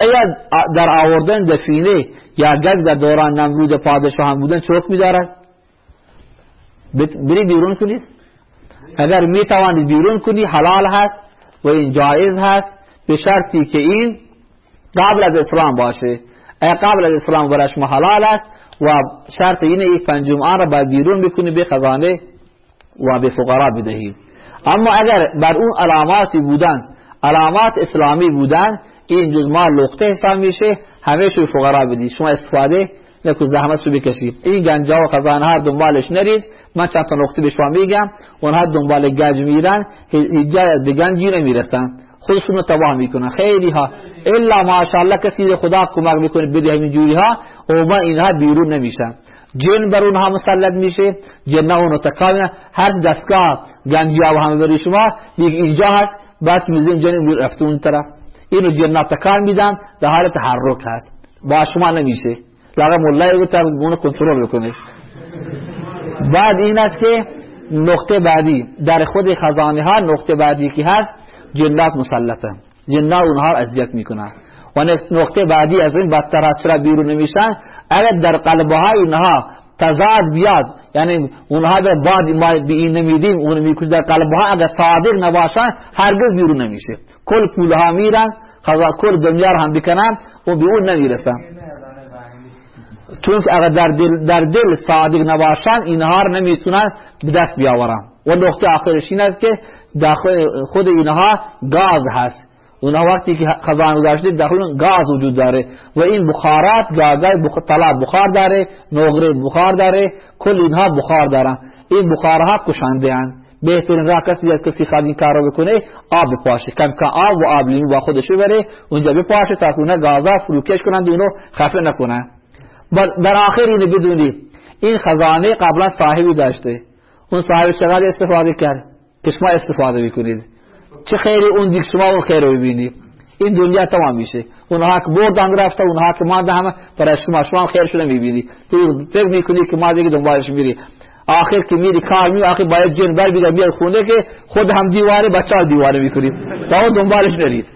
اگر در آوردن دفینه یا گگ در دوران نمرود پادشاهان بودن چه حکمی دارد بری بیرون کنید اگر می توانید بیرون کنی حلال هست و این جایز هست به شرطی که این قبل از اسلام باشه قبل از اسلام برش محلال است و شرط اینه یک پنجم آن را باید بیرون بکنی به خزانه و به فقرا بدهید اما اگر بر اون علاماتی بودند علامات اسلامی بودند این جز ما لقطه حساب میشه. همه شوی فقرا بدید. شما استفاده نکو زحمت رو بکشید. این گنجا و خزانه ها دنبالش نرید. من چند تا نقطه به شما میگم. اونها دنبال گنج میرن. جای به گنجی نمی‌رسن. خودشون رو تباه می‌کنن. خیلی ها. الا ماشاءالله کسی خدا کمک می‌کنه بده همین جوری ها. و اینها بیرون نمیشن. جن بر اونها مسلط میشه. جن اونو تکامل. هر دستگاه گنجی ها و همه بری شما. اینجا هست. بعد میزین جن رفته اون طرف. اینو جنات تکان میدن در حال تحرک هست. با شما نمیشه. لاغا مولای تا اونو کنترل بکنه. بعد این است که نقطه بعدی در خود خزانه ها نقطه بعدی که هست جنات مسلطه. جنات اونها را اذیت می‌کنن. و نقطه بعدی از این بدتر از بیرون نمیشن اگر در قلبهای اونها تضاد بیاد. یعنی اونها به بعد به این نمیدیم اون می‌کنه در قلبها اگر صادق نباشن هرگز بیرون نمیشه. کل پولها میرن خزا کل دنیا رو هم بکنن و به اون نمی‌رسن. چون اگر در دل, در دل صادق نباشن اینها رو نمی‌تونن به دست بیاورن. و نقطه آخرش این است که داخل خود اینها گاز هست. اونها وقتی که خزانه داشته داخل گاز وجود داره و این بخارات گازای بخ... بخار داره نقره بخار داره کل اینها بخار دارن این بخارها کشنده هن بهترین راه کسی از کسی خواهد این کار رو بکنه آب بپاشه کم کم آب و آب لیمو با خودش ببره اونجا بپاشه تا کنه گازا فروکش کنند اینو خفه نکنن در آخر اینو بدونید این خزانه قبلا صاحبی داشته اون صاحب چقدر استفاده کرد که شما استفاده بکنید چه خیری اون دیگه شما اون خیر رو ببینید این دنیا تمام میشه. اونها که بردن رفته اونها که مانده همه برای شما شما خیر شده می‌بینی. تو فکر می‌کنی که ما دیگه دنبالش میری آخر که میری کار می آخر باید جن بر بیاد خونه که خود هم دیواره بچه دیواره می‌کنیم با اون دنبالش نرید.